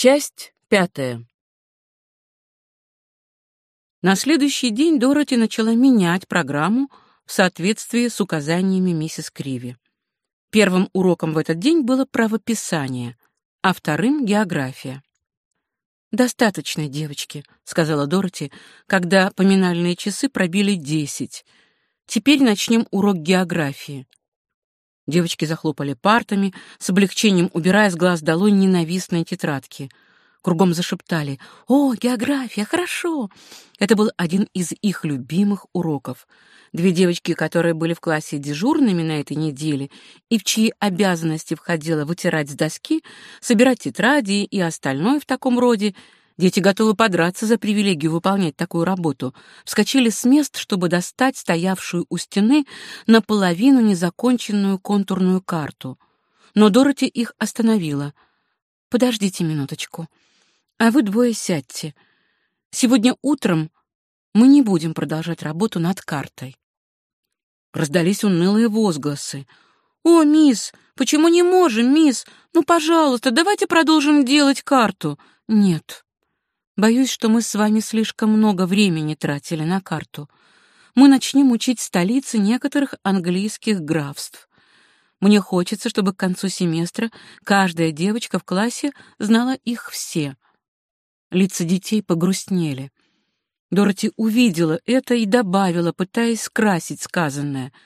Часть пятая. На следующий день Дороти начала менять программу в соответствии с указаниями миссис Криви. Первым уроком в этот день было правописание, а вторым — география. «Достаточно, девочки», — сказала Дороти, когда поминальные часы пробили десять. «Теперь начнем урок географии». Девочки захлопали партами, с облегчением убирая с глаз долой ненавистные тетрадки. Кругом зашептали «О, география, хорошо!» Это был один из их любимых уроков. Две девочки, которые были в классе дежурными на этой неделе и в чьи обязанности входило вытирать с доски, собирать тетради и остальное в таком роде, Дети готовы подраться за привилегию выполнять такую работу. Вскочили с мест, чтобы достать стоявшую у стены наполовину незаконченную контурную карту. Но Дороти их остановила. «Подождите минуточку. А вы двое сядьте. Сегодня утром мы не будем продолжать работу над картой». Раздались унылые возгласы. «О, мисс, почему не можем, мисс? Ну, пожалуйста, давайте продолжим делать карту». «Нет, Боюсь, что мы с вами слишком много времени тратили на карту. Мы начнем учить столицы некоторых английских графств. Мне хочется, чтобы к концу семестра каждая девочка в классе знала их все. Лица детей погрустнели. Дороти увидела это и добавила, пытаясь скрасить сказанное —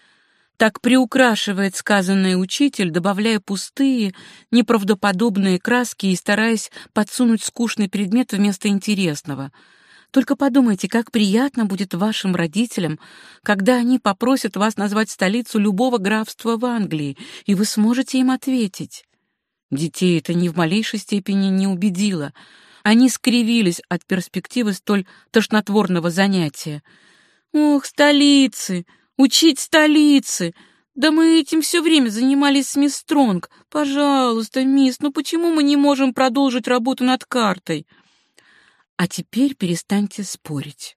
так приукрашивает сказанное учитель, добавляя пустые, неправдоподобные краски и стараясь подсунуть скучный предмет вместо интересного. Только подумайте, как приятно будет вашим родителям, когда они попросят вас назвать столицу любого графства в Англии, и вы сможете им ответить. Детей это ни в малейшей степени не убедило. Они скривились от перспективы столь тошнотворного занятия. «Ох, столицы! Учить столицы! Да мы этим все время занимались с мисс Стронг. Пожалуйста, мисс, ну почему мы не можем продолжить работу над картой? А теперь перестаньте спорить.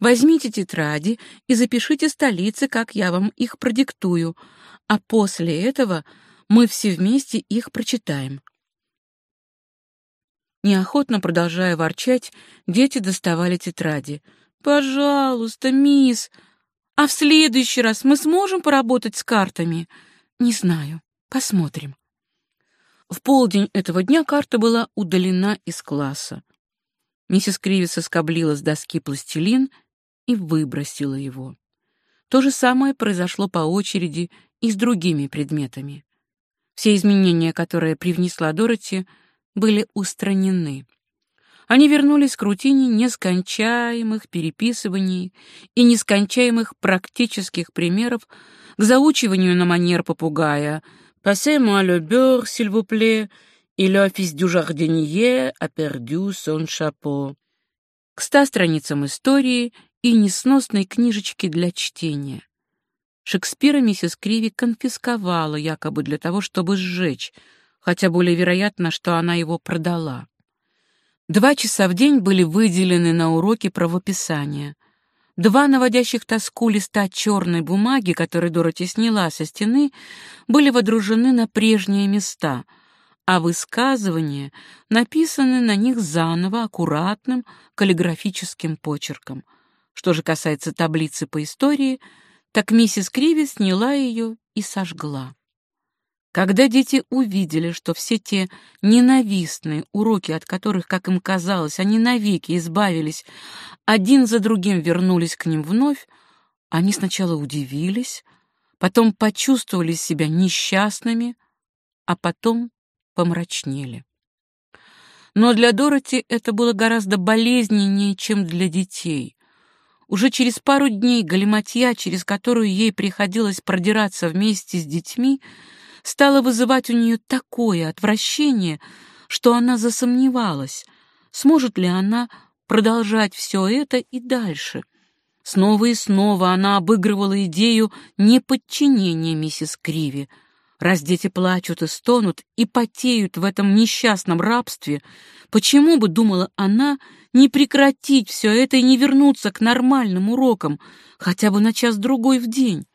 Возьмите тетради и запишите столицы, как я вам их продиктую, а после этого мы все вместе их прочитаем. Неохотно продолжая ворчать, дети доставали тетради. «Пожалуйста, мисс!» А в следующий раз мы сможем поработать с картами? Не знаю. Посмотрим. В полдень этого дня карта была удалена из класса. Миссис Кривис соскоблила с доски пластилин и выбросила его. То же самое произошло по очереди и с другими предметами. Все изменения, которые привнесла Дороти, были устранены. Они вернулись к рутине нескончаемых переписываний и нескончаемых практических примеров к заучиванию на манер попугая «Passez-moi le beurre, s'il vous plaît», и «Le fils du jardinier a perdu son chapeau», к ста страницам истории и несносной книжечке для чтения. Шекспира миссис Криви конфисковала якобы для того, чтобы сжечь, хотя более вероятно, что она его продала. Два часа в день были выделены на уроки правописания. Два наводящих тоску листа черной бумаги, которые Дороти сняла со стены, были водружены на прежние места, а высказывания написаны на них заново аккуратным каллиграфическим почерком. Что же касается таблицы по истории, так миссис Криви сняла ее и сожгла. Когда дети увидели, что все те ненавистные уроки, от которых, как им казалось, они навеки избавились, один за другим вернулись к ним вновь, они сначала удивились, потом почувствовали себя несчастными, а потом помрачнели. Но для Дороти это было гораздо болезненнее, чем для детей. Уже через пару дней галиматья, через которую ей приходилось продираться вместе с детьми, стало вызывать у нее такое отвращение, что она засомневалась, сможет ли она продолжать все это и дальше. Снова и снова она обыгрывала идею неподчинения миссис Криви. Раз дети плачут и стонут и потеют в этом несчастном рабстве, почему бы, думала она, не прекратить все это и не вернуться к нормальным урокам, хотя бы на час-другой в день?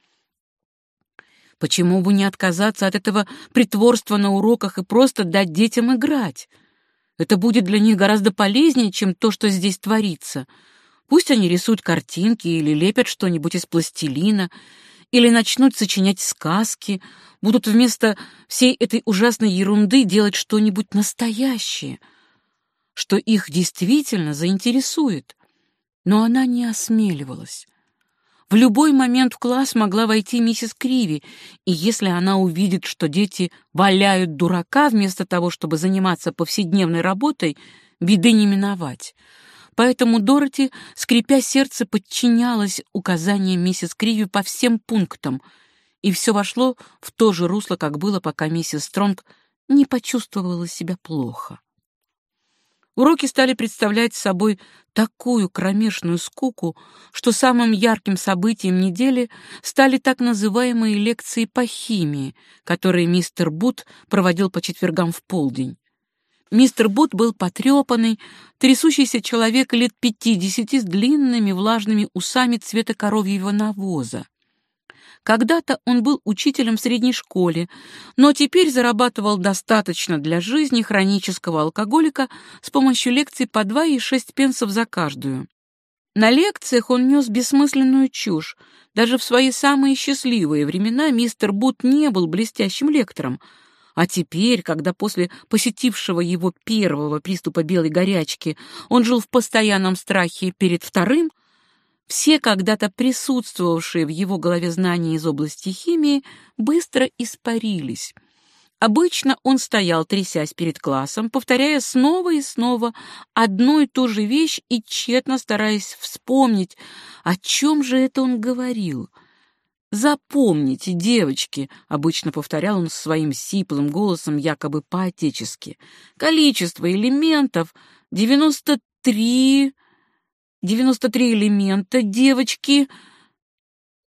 Почему бы не отказаться от этого притворства на уроках и просто дать детям играть? Это будет для них гораздо полезнее, чем то, что здесь творится. Пусть они рисуют картинки или лепят что-нибудь из пластилина, или начнут сочинять сказки, будут вместо всей этой ужасной ерунды делать что-нибудь настоящее, что их действительно заинтересует. Но она не осмеливалась. В любой момент в класс могла войти миссис Криви, и если она увидит, что дети валяют дурака вместо того, чтобы заниматься повседневной работой, беды не миновать. Поэтому Дороти, скрипя сердце, подчинялась указаниям миссис Криви по всем пунктам, и все вошло в то же русло, как было, пока миссис Стронг не почувствовала себя плохо. Уроки стали представлять собой такую кромешную скуку, что самым ярким событием недели стали так называемые лекции по химии, которые мистер Бут проводил по четвергам в полдень. Мистер Бут был потрепанный, трясущийся человек лет пятидесяти с длинными влажными усами цвета коровьего навоза. Когда-то он был учителем в средней школе, но теперь зарабатывал достаточно для жизни хронического алкоголика с помощью лекций по 2 и 6 пенсов за каждую. На лекциях он нес бессмысленную чушь. Даже в свои самые счастливые времена мистер Бут не был блестящим лектором, а теперь, когда после посетившего его первого приступа белой горячки он жил в постоянном страхе перед вторым, все когда-то присутствовавшие в его голове знания из области химии быстро испарились. Обычно он стоял, трясясь перед классом, повторяя снова и снова одну и ту же вещь и тщетно стараясь вспомнить, о чем же это он говорил. «Запомните, девочки», — обычно повторял он своим сиплым голосом, якобы по-отечески, «количество элементов — девяносто три...» Девяносто три элемента, девочки.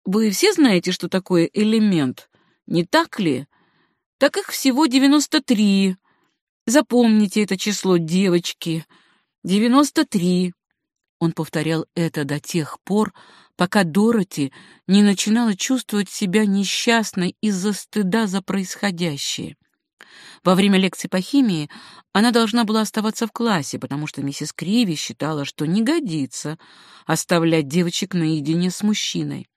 Вы все знаете, что такое элемент, не так ли? Так их всего девяносто три. Запомните это число, девочки. Девяносто три. Он повторял это до тех пор, пока Дороти не начинала чувствовать себя несчастной из-за стыда за происходящее. Во время лекции по химии она должна была оставаться в классе, потому что миссис Криви считала, что не годится оставлять девочек наедине с мужчиной.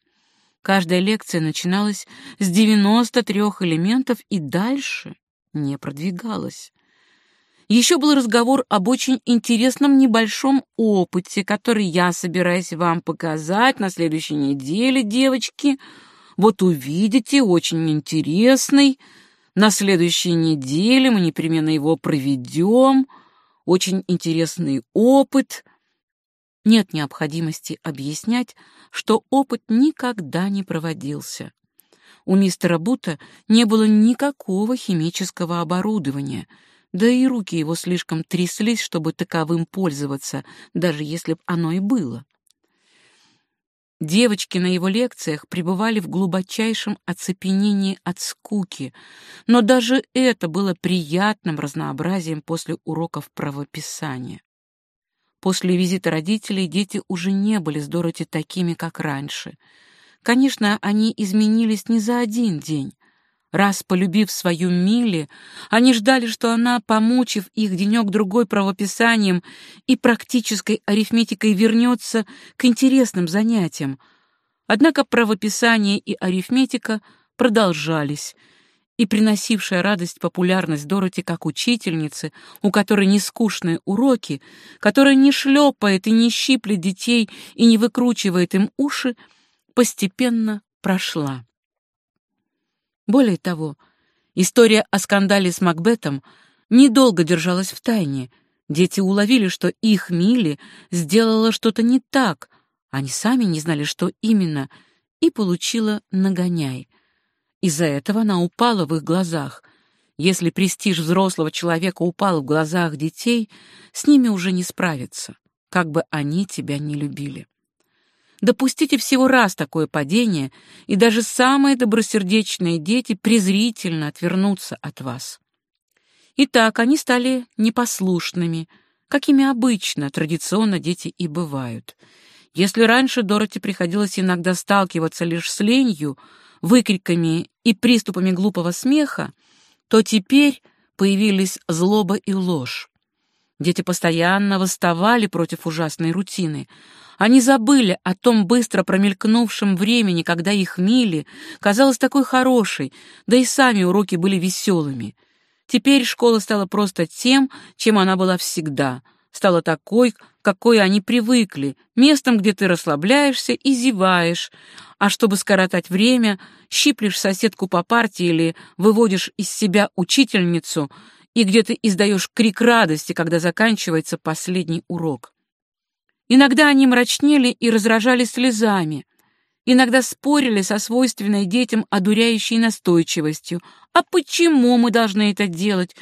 Каждая лекция начиналась с 93 элементов и дальше не продвигалась. Еще был разговор об очень интересном небольшом опыте, который я собираюсь вам показать на следующей неделе, девочки. Вот увидите, очень интересный. На следующей неделе мы непременно его проведем. Очень интересный опыт. Нет необходимости объяснять, что опыт никогда не проводился. У мистера Бута не было никакого химического оборудования, да и руки его слишком тряслись, чтобы таковым пользоваться, даже если б оно и было. Девочки на его лекциях пребывали в глубочайшем оцепенении от скуки, но даже это было приятным разнообразием после уроков правописания. После визита родителей дети уже не были с Дороти такими, как раньше. Конечно, они изменились не за один день. Раз полюбив свою Милли, они ждали, что она, помучив их денек-другой правописанием и практической арифметикой, вернется к интересным занятиям. Однако правописание и арифметика продолжались, и приносившая радость популярность Дороти как учительницы, у которой не скучные уроки, которая не шлепает и не щиплет детей и не выкручивает им уши, постепенно прошла. Более того, история о скандале с Макбетом недолго держалась в тайне. Дети уловили, что их Милли сделала что-то не так, они сами не знали, что именно, и получила нагоняй. Из-за этого она упала в их глазах. Если престиж взрослого человека упал в глазах детей, с ними уже не справиться, как бы они тебя не любили. Допустите всего раз такое падение, и даже самые добросердечные дети презрительно отвернутся от вас. Итак, они стали непослушными, какими обычно, традиционно дети и бывают. Если раньше Дороти приходилось иногда сталкиваться лишь с ленью, выкриками и приступами глупого смеха, то теперь появились злоба и ложь. Дети постоянно восставали против ужасной рутины. Они забыли о том быстро промелькнувшем времени, когда их мили казалась такой хорошей, да и сами уроки были веселыми. Теперь школа стала просто тем, чем она была всегда, стала такой, какой они привыкли, местом, где ты расслабляешься и зеваешь, а чтобы скоротать время, щиплешь соседку по парте или выводишь из себя учительницу — и где ты издаешь крик радости, когда заканчивается последний урок. Иногда они мрачнели и разражали слезами, иногда спорили со свойственной детям одуряющей настойчивостью. «А почему мы должны это делать?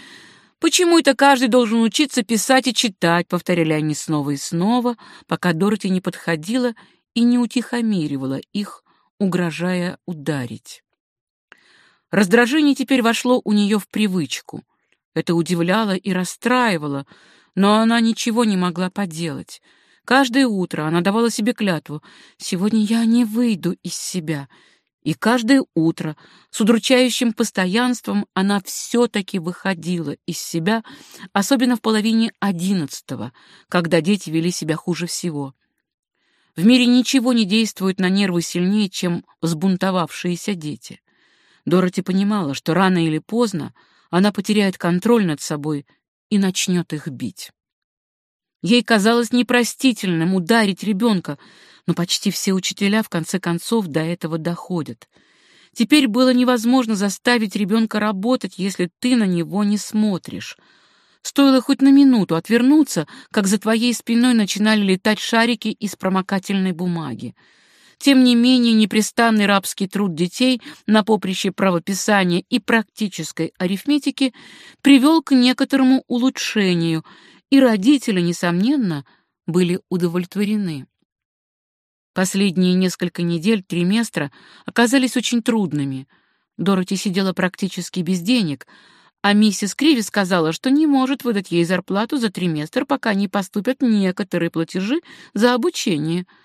Почему это каждый должен учиться писать и читать?» — повторяли они снова и снова, пока Дороти не подходила и не утихомиривала их, угрожая ударить. Раздражение теперь вошло у нее в привычку — это удивляло и расстраивало, но она ничего не могла поделать. Каждое утро она давала себе клятву «Сегодня я не выйду из себя». И каждое утро с удручающим постоянством она все-таки выходила из себя, особенно в половине одиннадцатого, когда дети вели себя хуже всего. В мире ничего не действует на нервы сильнее, чем взбунтовавшиеся дети. Дороти понимала, что рано или поздно она потеряет контроль над собой и начнет их бить. Ей казалось непростительным ударить ребенка, но почти все учителя в конце концов до этого доходят. Теперь было невозможно заставить ребенка работать, если ты на него не смотришь. Стоило хоть на минуту отвернуться, как за твоей спиной начинали летать шарики из промокательной бумаги. Тем не менее, непрестанный рабский труд детей на поприще правописания и практической арифметики привел к некоторому улучшению, и родители, несомненно, были удовлетворены. Последние несколько недель триместра оказались очень трудными. Дороти сидела практически без денег, а миссис Криви сказала, что не может выдать ей зарплату за триместр, пока не поступят некоторые платежи за обучение —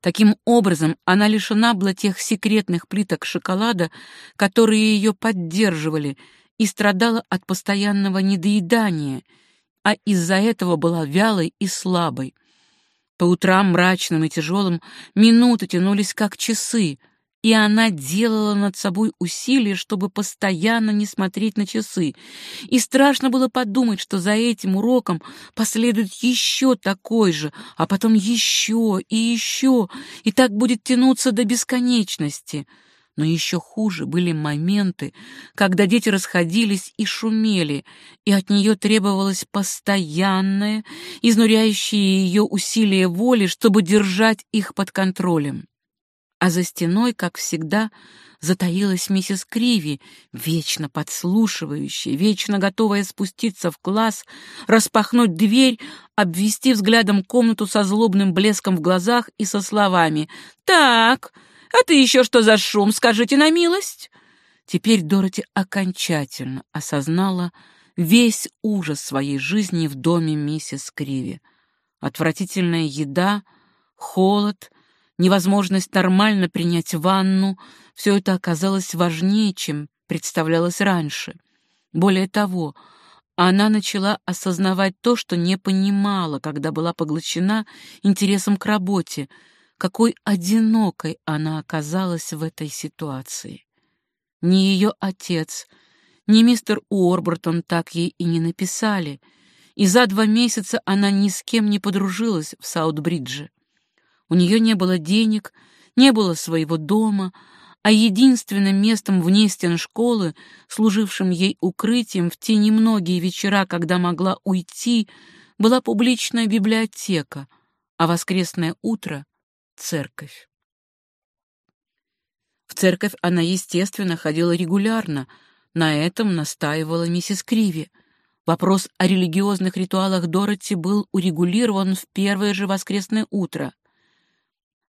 Таким образом, она лишена была тех секретных плиток шоколада, которые ее поддерживали, и страдала от постоянного недоедания, а из-за этого была вялой и слабой. По утрам мрачным и тяжелым минуты тянулись как часы, и она делала над собой усилия, чтобы постоянно не смотреть на часы. И страшно было подумать, что за этим уроком последует еще такой же, а потом еще и еще, и так будет тянуться до бесконечности. Но еще хуже были моменты, когда дети расходились и шумели, и от нее требовалось постоянное, изнуряющее ее усилие воли, чтобы держать их под контролем. А за стеной, как всегда, затаилась миссис Криви, вечно подслушивающая, вечно готовая спуститься в класс, распахнуть дверь, обвести взглядом комнату со злобным блеском в глазах и со словами «Так, а ты еще что за шум, скажите на милость?» Теперь Дороти окончательно осознала весь ужас своей жизни в доме миссис Криви. Отвратительная еда, холод — невозможность нормально принять ванну — все это оказалось важнее, чем представлялось раньше. Более того, она начала осознавать то, что не понимала, когда была поглощена интересом к работе, какой одинокой она оказалась в этой ситуации. Ни ее отец, ни мистер Уорбертон так ей и не написали, и за два месяца она ни с кем не подружилась в Саутбридже. У нее не было денег, не было своего дома, а единственным местом вне стен школы, служившим ей укрытием в те немногие вечера, когда могла уйти, была публичная библиотека, а воскресное утро — церковь. В церковь она, естественно, ходила регулярно, на этом настаивала миссис Криви. Вопрос о религиозных ритуалах Дороти был урегулирован в первое же воскресное утро.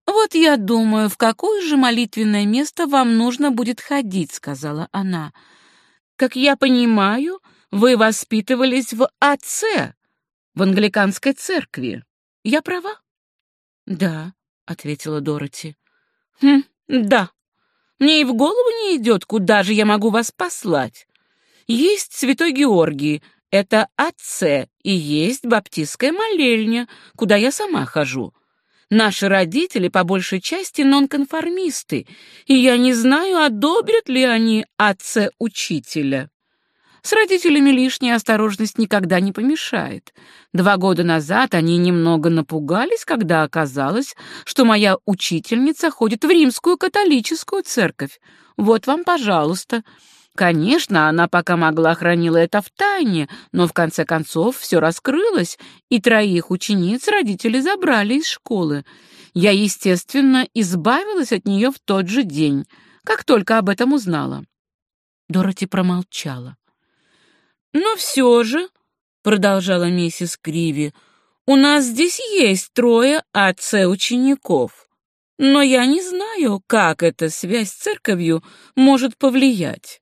«Вот я думаю, в какое же молитвенное место вам нужно будет ходить», — сказала она. «Как я понимаю, вы воспитывались в отце, в англиканской церкви. Я права?» «Да», — ответила Дороти. «Хм, да. Мне и в голову не идет, куда же я могу вас послать. Есть святой Георгий, Это АЦ и есть баптистская молельня, куда я сама хожу. Наши родители по большей части нонконформисты, и я не знаю, одобрят ли они АЦ учителя. С родителями лишняя осторожность никогда не помешает. Два года назад они немного напугались, когда оказалось, что моя учительница ходит в римскую католическую церковь. Вот вам, пожалуйста. Конечно, она пока могла хранила это в тайне, но в конце концов все раскрылось, и троих учениц родители забрали из школы. Я, естественно, избавилась от нее в тот же день, как только об этом узнала. Дороти промолчала. «Но все же», — продолжала миссис Криви, — «у нас здесь есть трое отца-учеников, но я не знаю, как эта связь с церковью может повлиять.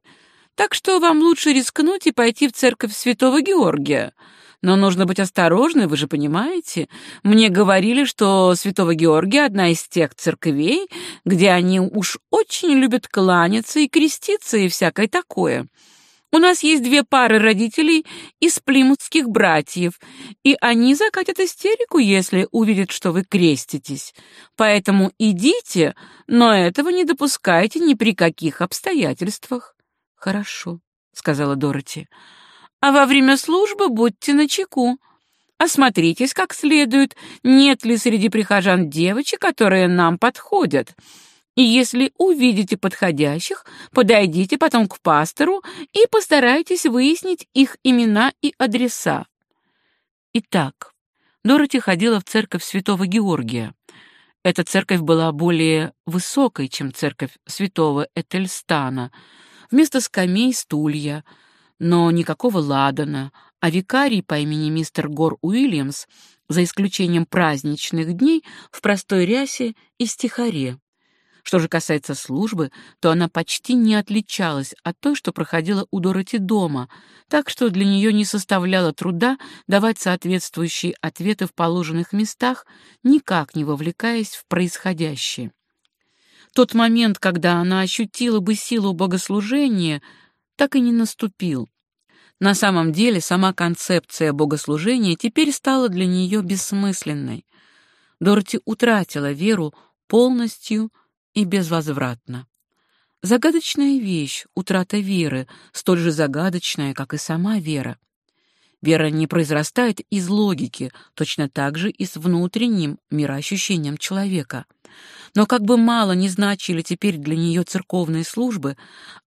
Так что вам лучше рискнуть и пойти в церковь Святого Георгия. Но нужно быть осторожной, вы же понимаете. Мне говорили, что Святого Георгия — одна из тех церквей, где они уж очень любят кланяться и креститься и всякое такое». У нас есть две пары родителей из плимутских братьев, и они закатят истерику, если увидят, что вы креститесь. Поэтому идите, но этого не допускайте ни при каких обстоятельствах. Хорошо, сказала Дороти. А во время службы будьте начеку. Осмотритесь как следует, нет ли среди прихожан девочек, которые нам подходят. И если увидите подходящих, подойдите потом к пастору и постарайтесь выяснить их имена и адреса. Итак, Дороти ходила в церковь Святого Георгия. Эта церковь была более высокой, чем церковь Святого Этельстана. Вместо скамей — стулья, но никакого ладана, а викарий по имени мистер Гор Уильямс, за исключением праздничных дней, в простой рясе и стихаре. Что же касается службы, то она почти не отличалась от той, что проходила у Дороти дома, так что для нее не составляло труда давать соответствующие ответы в положенных местах, никак не вовлекаясь в происходящее. Тот момент, когда она ощутила бы силу богослужения, так и не наступил. На самом деле сама концепция богослужения теперь стала для нее бессмысленной. Дороти утратила веру полностью и безвозвратно. Загадочная вещь — утрата веры, столь же загадочная, как и сама вера. Вера не произрастает из логики, точно так же и с внутренним мироощущением человека. Но как бы мало не значили теперь для нее церковные службы,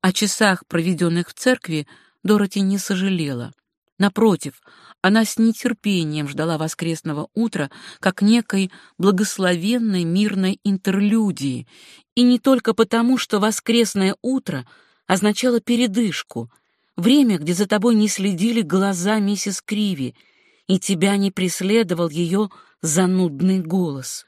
о часах, проведенных в церкви, Дороти не сожалела. Напротив, она с нетерпением ждала воскресного утра как некой благословенной мирной интерлюдии, и не только потому, что воскресное утро означало передышку, время, где за тобой не следили глаза миссис Криви, и тебя не преследовал ее занудный голос.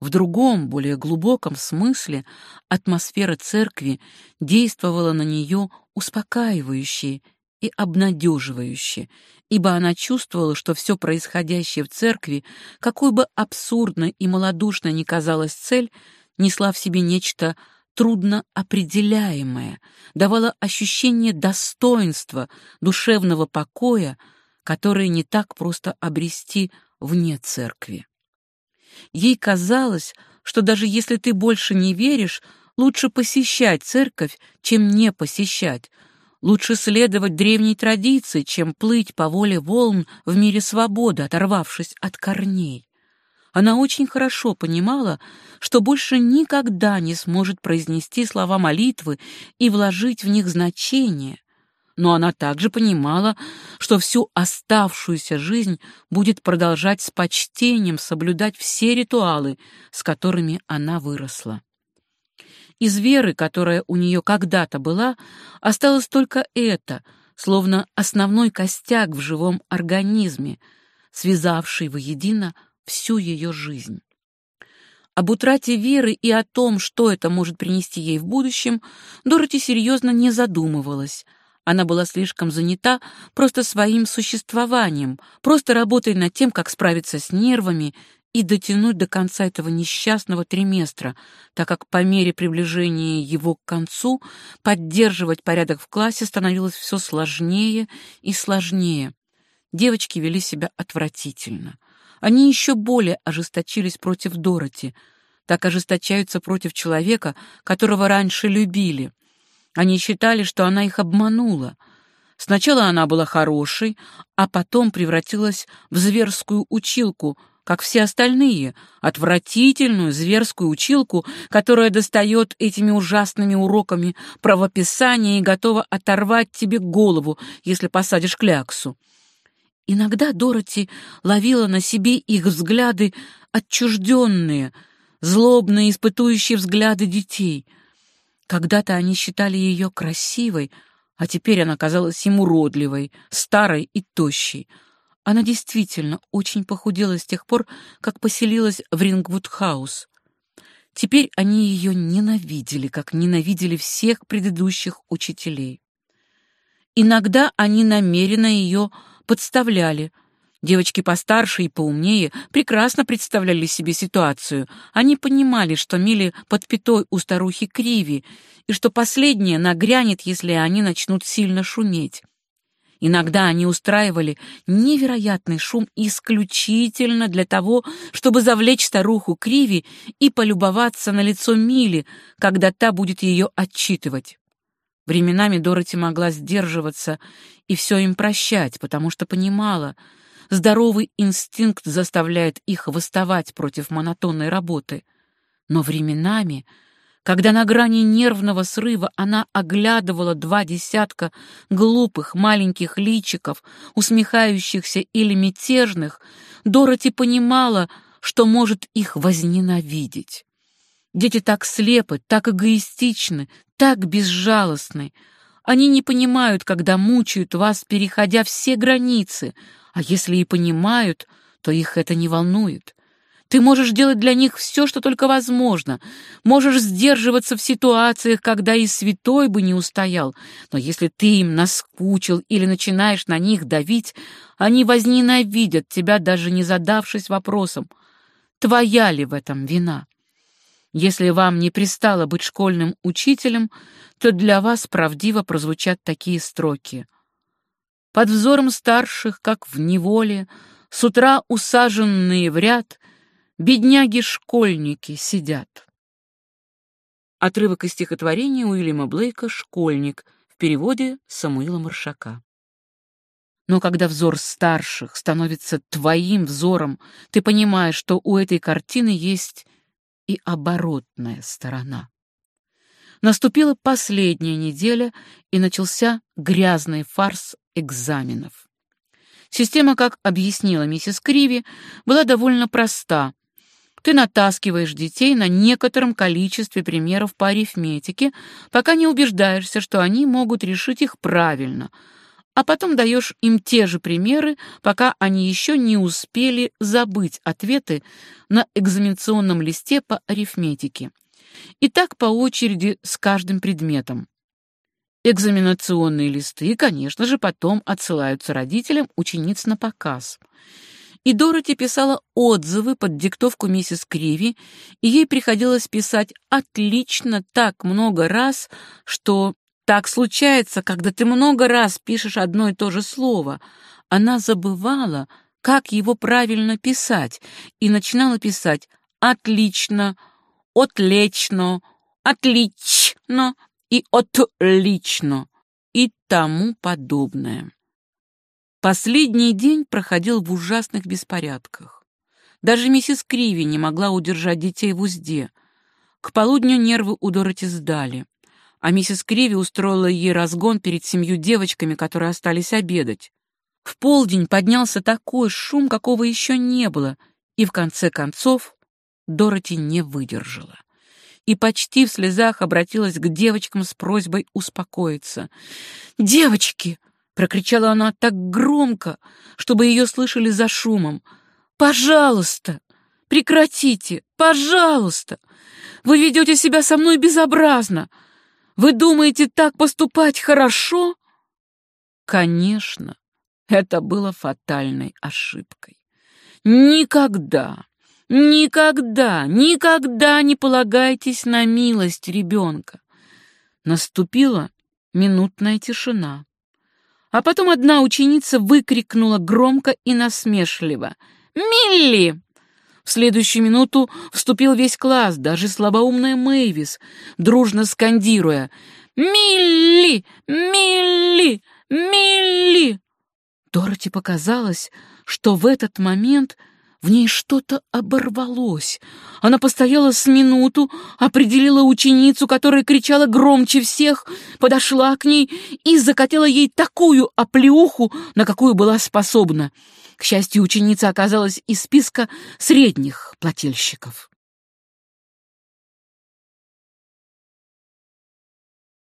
В другом, более глубоком смысле атмосфера церкви действовала на нее успокаивающе и обнадеживающе, ибо она чувствовала, что все происходящее в церкви, какой бы абсурдно и малодушно ни казалась цель, несла в себе нечто трудно определяемое, давала ощущение достоинства, душевного покоя, которое не так просто обрести вне церкви. Ей казалось, что даже если ты больше не веришь, лучше посещать церковь, чем не посещать, Лучше следовать древней традиции, чем плыть по воле волн в мире свободы, оторвавшись от корней. Она очень хорошо понимала, что больше никогда не сможет произнести слова молитвы и вложить в них значение, но она также понимала, что всю оставшуюся жизнь будет продолжать с почтением соблюдать все ритуалы, с которыми она выросла. Из веры, которая у нее когда-то была, осталось только это, словно основной костяк в живом организме, связавший воедино всю ее жизнь. Об утрате веры и о том, что это может принести ей в будущем, Дороти серьезно не задумывалась. Она была слишком занята просто своим существованием, просто работая над тем, как справиться с нервами и дотянуть до конца этого несчастного триместра, так как по мере приближения его к концу поддерживать порядок в классе становилось все сложнее и сложнее. Девочки вели себя отвратительно. Они еще более ожесточились против Дороти. Так ожесточаются против человека, которого раньше любили. Они считали, что она их обманула. Сначала она была хорошей, а потом превратилась в зверскую училку — как все остальные, отвратительную зверскую училку, которая достает этими ужасными уроками правописания и готова оторвать тебе голову, если посадишь кляксу. Иногда Дороти ловила на себе их взгляды отчужденные, злобные, испытующие взгляды детей. Когда-то они считали ее красивой, а теперь она казалась им уродливой, старой и тощей — она действительно очень похудела с тех пор, как поселилась в Рингвуд-хаус. Теперь они ее ненавидели, как ненавидели всех предыдущих учителей. Иногда они намеренно ее подставляли. Девочки постарше и поумнее прекрасно представляли себе ситуацию. Они понимали, что Мили под пятой у старухи Криви, и что последняя нагрянет, если они начнут сильно шуметь. Иногда они устраивали невероятный шум исключительно для того, чтобы завлечь старуху Криви и полюбоваться на лицо Мили, когда та будет ее отчитывать. Временами Дороти могла сдерживаться и все им прощать, потому что понимала, здоровый инстинкт заставляет их восставать против монотонной работы. Но временами когда на грани нервного срыва она оглядывала два десятка глупых маленьких личиков, усмехающихся или мятежных, Дороти понимала, что может их возненавидеть. Дети так слепы, так эгоистичны, так безжалостны. Они не понимают, когда мучают вас, переходя все границы, а если и понимают, то их это не волнует. Ты можешь делать для них все, что только возможно. Можешь сдерживаться в ситуациях, когда и святой бы не устоял. Но если ты им наскучил или начинаешь на них давить, они возненавидят тебя, даже не задавшись вопросом, твоя ли в этом вина. Если вам не пристало быть школьным учителем, то для вас правдиво прозвучат такие строки. Под взором старших, как в неволе, с утра усаженные в ряд — Бедняги-школьники сидят. Отрывок из стихотворения Уильяма Блейка «Школьник» в переводе Самуила Маршака. Но когда взор старших становится твоим взором, ты понимаешь, что у этой картины есть и оборотная сторона. Наступила последняя неделя, и начался грязный фарс экзаменов. Система, как объяснила миссис Криви, была довольно проста, ты натаскиваешь детей на некотором количестве примеров по арифметике, пока не убеждаешься, что они могут решить их правильно, а потом даешь им те же примеры, пока они еще не успели забыть ответы на экзаменационном листе по арифметике. И так по очереди с каждым предметом. Экзаменационные листы, конечно же, потом отсылаются родителям учениц на показ — и Дороти писала отзывы под диктовку миссис Криви, и ей приходилось писать «отлично» так много раз, что так случается, когда ты много раз пишешь одно и то же слово. Она забывала, как его правильно писать, и начинала писать «отлично», «отлично», «отлично» и «отлично» и тому подобное. Последний день проходил в ужасных беспорядках. Даже миссис Криви не могла удержать детей в узде. К полудню нервы у Дороти сдали, а миссис Криви устроила ей разгон перед семью девочками, которые остались обедать. В полдень поднялся такой шум, какого еще не было, и в конце концов Дороти не выдержала и почти в слезах обратилась к девочкам с просьбой успокоиться. «Девочки!» Прокричала она так громко, чтобы ее слышали за шумом. «Пожалуйста! Прекратите! Пожалуйста! Вы ведете себя со мной безобразно! Вы думаете, так поступать хорошо?» Конечно, это было фатальной ошибкой. Никогда, никогда, никогда не полагайтесь на милость ребенка. Наступила минутная тишина. А потом одна ученица выкрикнула громко и насмешливо. «Милли!» В следующую минуту вступил весь класс, даже слабоумная Мэйвис, дружно скандируя «Милли! Милли! Милли!» Дороти показалось, что в этот момент в ней что-то оборвалось. Она постояла с минуту, определила ученицу, которая кричала громче всех, подошла к ней и закатила ей такую оплеуху, на какую была способна. К счастью, ученица оказалась из списка средних плательщиков.